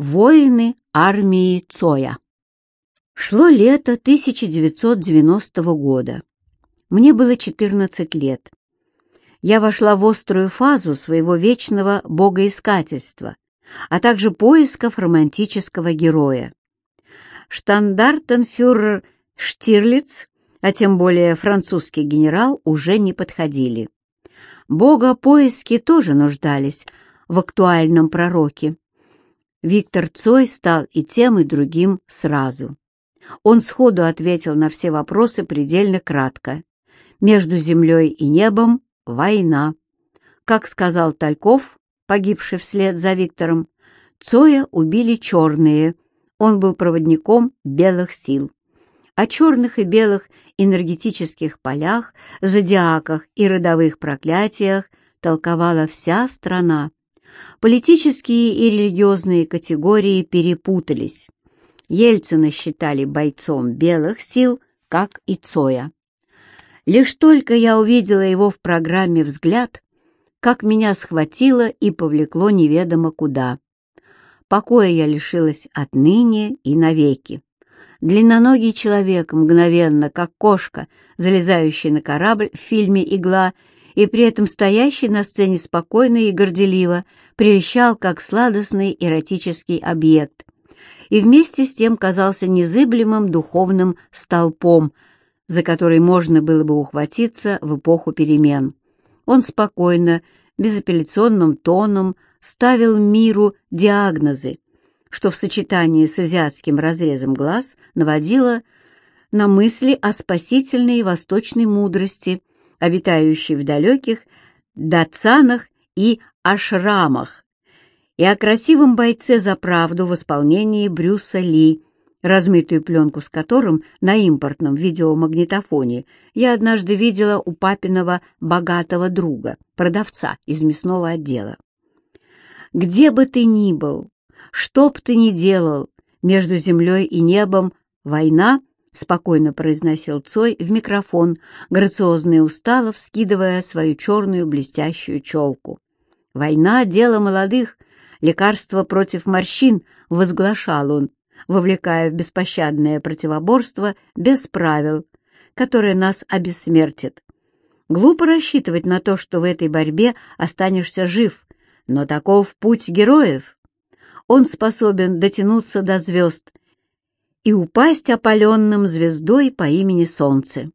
Воины армии Цоя. Шло лето 1990 года. Мне было 14 лет. Я вошла в острую фазу своего вечного богоискательства, а также поисков романтического героя. Штандартенфюрер Штирлиц, а тем более французский генерал, уже не подходили. Бога поиски тоже нуждались в актуальном пророке. Виктор Цой стал и тем, и другим сразу. Он сходу ответил на все вопросы предельно кратко. Между землей и небом — война. Как сказал Тальков, погибший вслед за Виктором, Цоя убили черные, он был проводником белых сил. О черных и белых энергетических полях, зодиаках и родовых проклятиях толковала вся страна. Политические и религиозные категории перепутались. Ельцина считали бойцом белых сил, как и Цоя. Лишь только я увидела его в программе «Взгляд», как меня схватило и повлекло неведомо куда. Покоя я лишилась отныне и навеки. Длинноногий человек мгновенно, как кошка, залезающая на корабль в фильме «Игла», и при этом стоящий на сцене спокойно и горделиво, прельщал как сладостный эротический объект, и вместе с тем казался незыблемым духовным столпом, за который можно было бы ухватиться в эпоху перемен. Он спокойно, безапелляционным тоном ставил миру диагнозы, что в сочетании с азиатским разрезом глаз наводило на мысли о спасительной восточной мудрости, обитающей в далеких датсанах и ашрамах, и о красивом бойце за правду в исполнении Брюса Ли, размытую пленку с которым на импортном видеомагнитофоне я однажды видела у папиного богатого друга, продавца из мясного отдела. «Где бы ты ни был, что б ты ни делал, между землей и небом война — спокойно произносил Цой в микрофон, грациозно и устало вскидывая свою черную блестящую челку. «Война — дело молодых, лекарство против морщин», — возглашал он, вовлекая в беспощадное противоборство без правил, которое нас обессмертит. Глупо рассчитывать на то, что в этой борьбе останешься жив, но таков путь героев. Он способен дотянуться до звезд и упасть опаленным звездой по имени Солнце.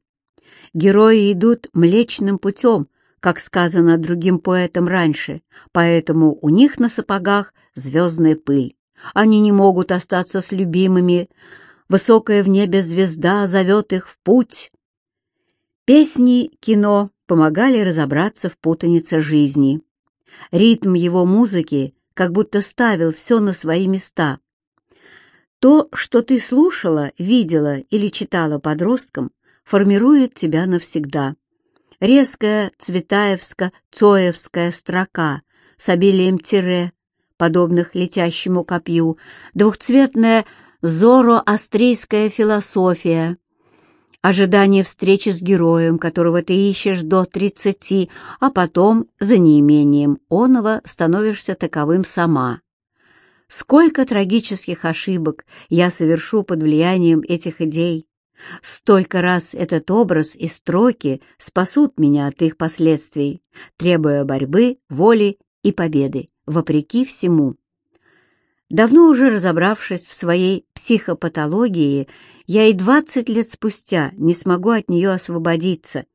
Герои идут Млечным путем, как сказано другим поэтам раньше, поэтому у них на сапогах звездная пыль. Они не могут остаться с любимыми. Высокая в небе звезда зовет их в путь. Песни, кино помогали разобраться в путанице жизни. Ритм его музыки как будто ставил все на свои места. То, что ты слушала, видела или читала подростком, формирует тебя навсегда. Резкая цветаевско-цоевская строка с обилием тире, подобных летящему копью, двухцветная зороастрийская философия, ожидание встречи с героем, которого ты ищешь до тридцати, а потом, за неимением оного, становишься таковым сама. Сколько трагических ошибок я совершу под влиянием этих идей. Столько раз этот образ и строки спасут меня от их последствий, требуя борьбы, воли и победы, вопреки всему. Давно уже разобравшись в своей психопатологии, я и двадцать лет спустя не смогу от нее освободиться.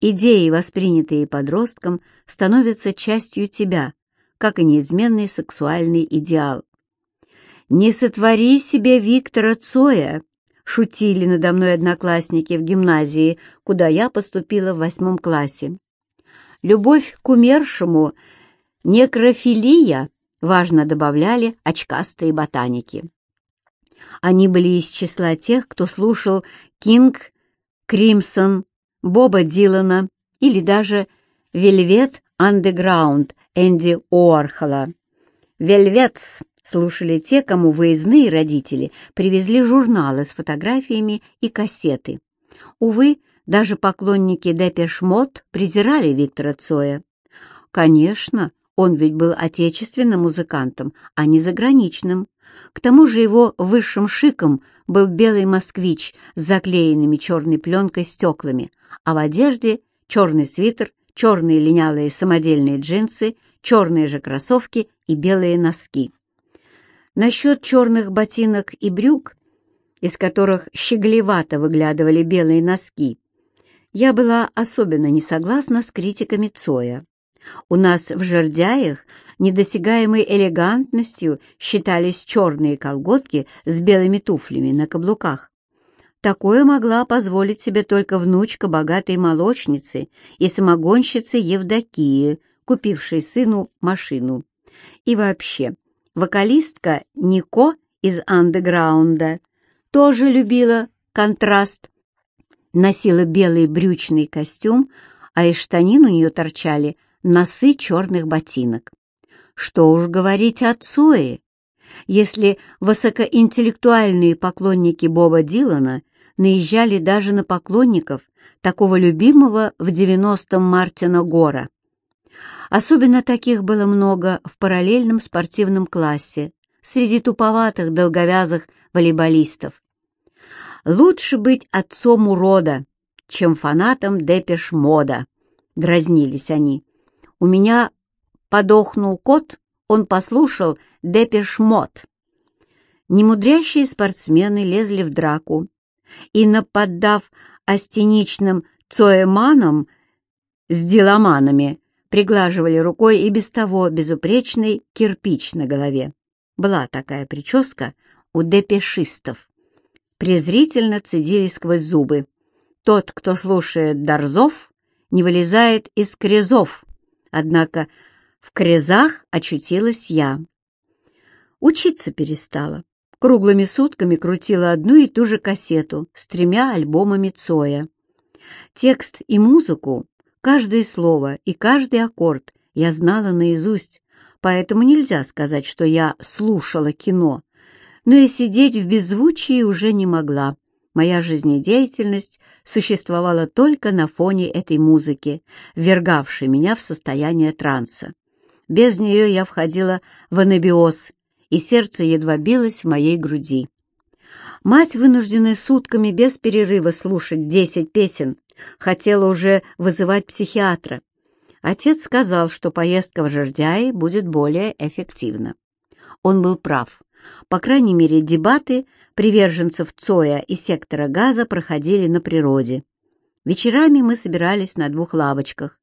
Идеи, воспринятые подростком, становятся частью тебя, как и неизменный сексуальный идеал. «Не сотвори себе Виктора Цоя!» — шутили надо мной одноклассники в гимназии, куда я поступила в восьмом классе. «Любовь к умершему — некрофилия», — важно добавляли очкастые ботаники. Они были из числа тех, кто слушал King Crimson, Боба Дилана или даже Velvet Underground Энди Уорхола. Velvets слушали те, кому выездные родители привезли журналы с фотографиями и кассеты. Увы, даже поклонники Depeche Mode презирали Виктора Цоя. Конечно, Он ведь был отечественным музыкантом, а не заграничным. К тому же его высшим шиком был белый москвич с заклеенными черной пленкой стеклами, а в одежде черный свитер, черные линялые самодельные джинсы, черные же кроссовки и белые носки. Насчет черных ботинок и брюк, из которых щеглевато выглядывали белые носки, я была особенно не согласна с критиками Цоя. У нас в жердяях недосягаемой элегантностью считались черные колготки с белыми туфлями на каблуках. Такое могла позволить себе только внучка богатой молочницы и самогонщицы Евдокии, купившей сыну машину. И вообще, вокалистка Нико из андеграунда тоже любила контраст. Носила белый брючный костюм, а из штанин у нее торчали носы черных ботинок. Что уж говорить о Цое, если высокоинтеллектуальные поклонники Боба Дилана наезжали даже на поклонников такого любимого в 90-м Мартина Гора. Особенно таких было много в параллельном спортивном классе, среди туповатых долговязых волейболистов. Лучше быть отцом урода, чем фанатом Depeche Mode а, дразнились они. У меня подохнул кот, он послушал Depeche Mode. Немудрящие спортсмены лезли в драку и, наподдав астеничным цоеманам с деломанами, приглаживали рукой и без того безупречный кирпич на голове. Была такая прическа у депешистов. Презрительно цедили сквозь зубы. Тот, кто слушает Дарзов, не вылезает из крезов. Однако в крезах очутилась я. Учиться перестала. Круглыми сутками крутила одну и ту же кассету с тремя альбомами Цоя. Текст и музыку, каждое слово и каждый аккорд я знала наизусть, поэтому нельзя сказать, что я слушала кино, но и сидеть в беззвучии уже не могла. Моя жизнедеятельность существовала только на фоне этой музыки, ввергавшей меня в состояние транса. Без нее я входила в анабиоз, и сердце едва билось в моей груди. Мать, вынужденная сутками без перерыва слушать десять песен, хотела уже вызывать психиатра. Отец сказал, что поездка в Жердяи будет более эффективна. Он был прав. По крайней мере, дебаты приверженцев Цоя и сектора газа проходили на природе. Вечерами мы собирались на двух лавочках.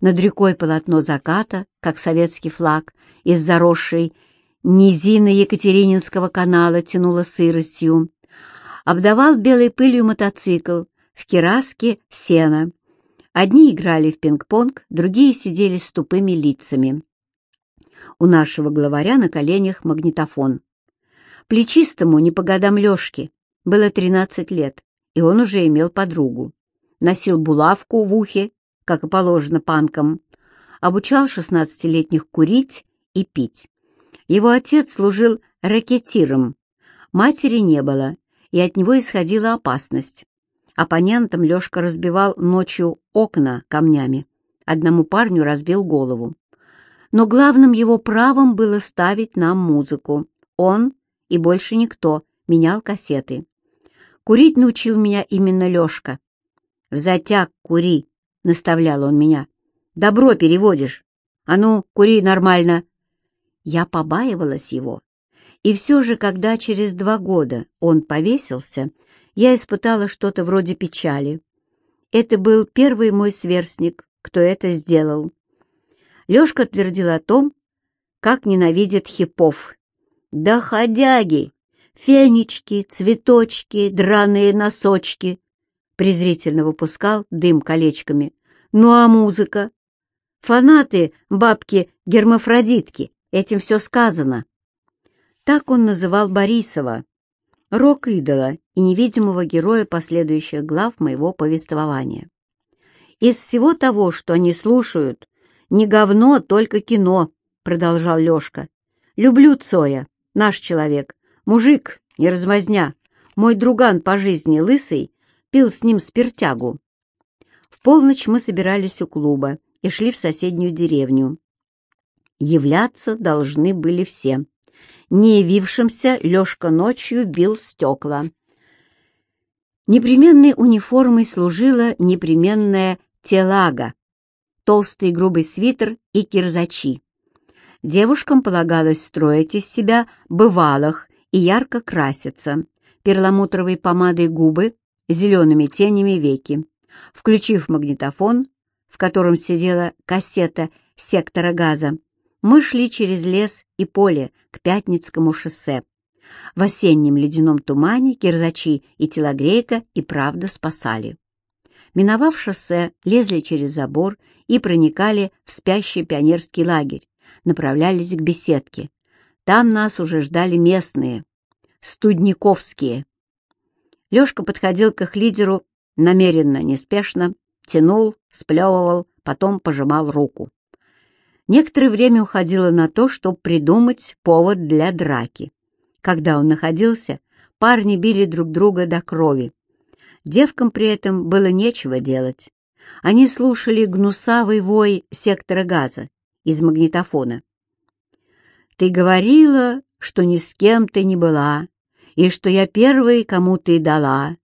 Над рекой полотно заката, как советский флаг, из заросшей низины Екатерининского канала тянуло сыростью. Обдавал белой пылью мотоцикл, в кераске сено. Одни играли в пинг-понг, другие сидели с тупыми лицами. У нашего главаря на коленях магнитофон. Плечистому, не по годам Лёшки, было 13 лет, и он уже имел подругу. Носил булавку в ухе, как и положено панкам, обучал 16-летних курить и пить. Его отец служил ракетиром, матери не было, и от него исходила опасность. Оппонентам Лёшка разбивал ночью окна камнями. Одному парню разбил голову. Но главным его правом было ставить нам музыку. Он и больше никто менял кассеты. Курить научил меня именно Лёшка. «В затяг кури», — наставлял он меня. «Добро переводишь. А ну, кури нормально». Я побаивалась его. И все же, когда через два года он повесился, я испытала что-то вроде печали. Это был первый мой сверстник, кто это сделал. Лёшка твердил о том, как ненавидит хипов да ходяги, фенечки, цветочки, драные носочки. Презрительно выпускал дым колечками. Ну а музыка? Фанаты, бабки-гермафродитки, этим все сказано. Так он называл Борисова, рок-идола и невидимого героя последующих глав моего повествования. Из всего того, что они слушают, не говно, только кино, продолжал Лешка. Люблю Цоя, Наш человек, мужик, не размазня, мой друган по жизни лысый, пил с ним спиртягу. В полночь мы собирались у клуба и шли в соседнюю деревню. Являться должны были все. Не явившимся Лешка ночью бил стекла. Непременной униформой служила непременная телага, толстый грубый свитер и кирзачи. Девушкам полагалось строить из себя бывалых и ярко краситься, перламутровой помадой губы, зелеными тенями веки. Включив магнитофон, в котором сидела кассета сектора газа, мы шли через лес и поле к Пятницкому шоссе. В осеннем ледяном тумане кирзачи и телогрейка и правда спасали. Миновав шоссе, лезли через забор и проникали в спящий пионерский лагерь, направлялись к беседке. Там нас уже ждали местные, студниковские. Лёшка подходил к их лидеру намеренно, неспешно, тянул, сплевывал, потом пожимал руку. Некоторое время уходило на то, чтобы придумать повод для драки. Когда он находился, парни били друг друга до крови. Девкам при этом было нечего делать. Они слушали гнусавый вой сектора газа из магнитофона. «Ты говорила, что ни с кем ты не была, и что я первой кому ты дала.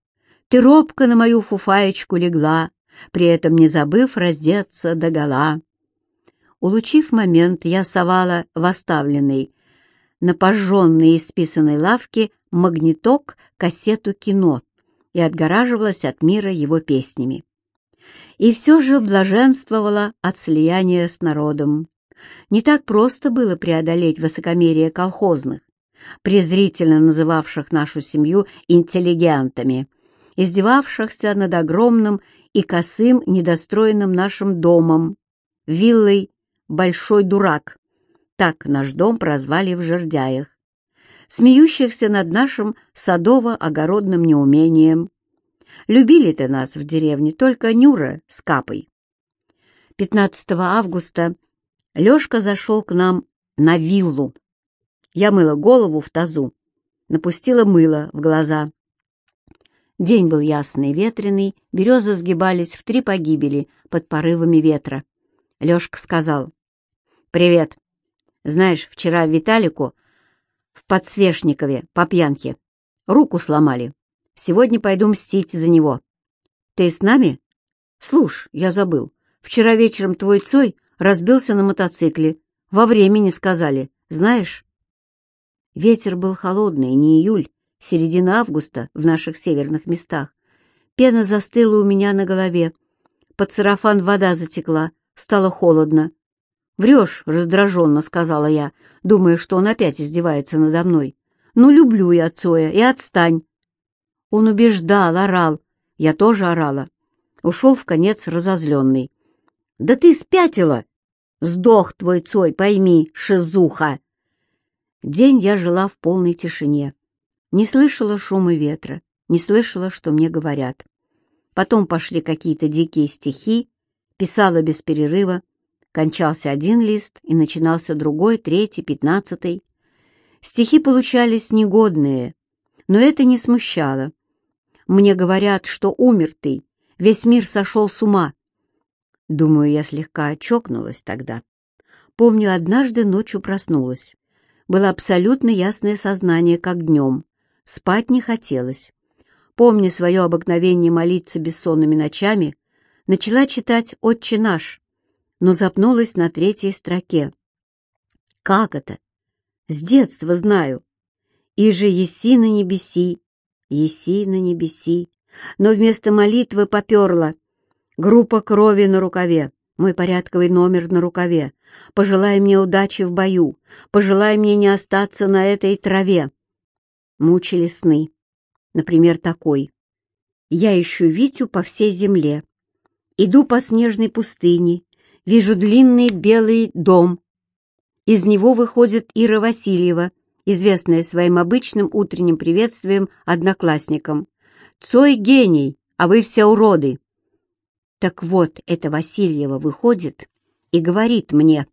Ты робко на мою фуфаечку легла, при этом не забыв раздеться догола». Улучив момент, я совала в оставленный на пожженной и списанной лавке магниток кассету кино и отгораживалась от мира его песнями. И все же блаженствовала от слияния с народом. Не так просто было преодолеть высокомерие колхозных, презрительно называвших нашу семью интеллигентами, издевавшихся над огромным и косым недостроенным нашим домом, виллой «Большой дурак», так наш дом прозвали в жердяях, смеющихся над нашим садово-огородным неумением. Любили-то нас в деревне только Нюра с Капой. 15 августа Лёшка зашел к нам на виллу. Я мыла голову в тазу, напустила мыло в глаза. День был ясный, ветреный, березы сгибались в три погибели под порывами ветра. Лёшка сказал, «Привет, знаешь, вчера Виталику в Подсвечникове по пьянке руку сломали. Сегодня пойду мстить за него. Ты с нами? Слушай, я забыл. Вчера вечером твой Цой разбился на мотоцикле. Во времени сказали. Знаешь? Ветер был холодный, не июль, середина августа в наших северных местах. Пена застыла у меня на голове. Под сарафан вода затекла, стало холодно. «Врешь», — раздраженно сказала я, думая, что он опять издевается надо мной. «Ну, люблю я Цоя, и отстань». Он убеждал, орал. Я тоже орала. Ушел в конец разозленный. «Да ты спятила!» «Сдох твой Цой, пойми, шизуха!» День я жила в полной тишине. Не слышала шума ветра, не слышала, что мне говорят. Потом пошли какие-то дикие стихи, писала без перерыва, Кончался один лист, и начинался другой, третий, пятнадцатый. Стихи получались негодные, но это не смущало. Мне говорят, что умер ты, весь мир сошел с ума. Думаю, я слегка очокнулась тогда. Помню, однажды ночью проснулась. Было абсолютно ясное сознание, как днем. Спать не хотелось. Помня свое обыкновение молиться бессонными ночами, начала читать «Отче наш», но запнулась на третьей строке. «Как это? С детства знаю. И же еси на небеси, еси на небеси». Но вместо молитвы поперла. Группа крови на рукаве, мой порядковый номер на рукаве. Пожелай мне удачи в бою, пожелай мне не остаться на этой траве. Мучили сны. Например, такой. Я ищу Витю по всей земле. Иду по снежной пустыне, вижу длинный белый дом. Из него выходит Ира Васильева, известная своим обычным утренним приветствием одноклассникам. «Цой гений, а вы все уроды!» Так вот, эта Васильева выходит и говорит мне,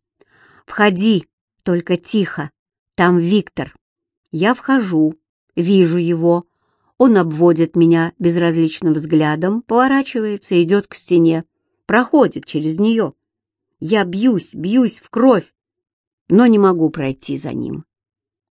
«Входи, только тихо, там Виктор». Я вхожу, вижу его, он обводит меня безразличным взглядом, поворачивается, идет к стене, проходит через нее. Я бьюсь, бьюсь в кровь. но не могу пройти за ним.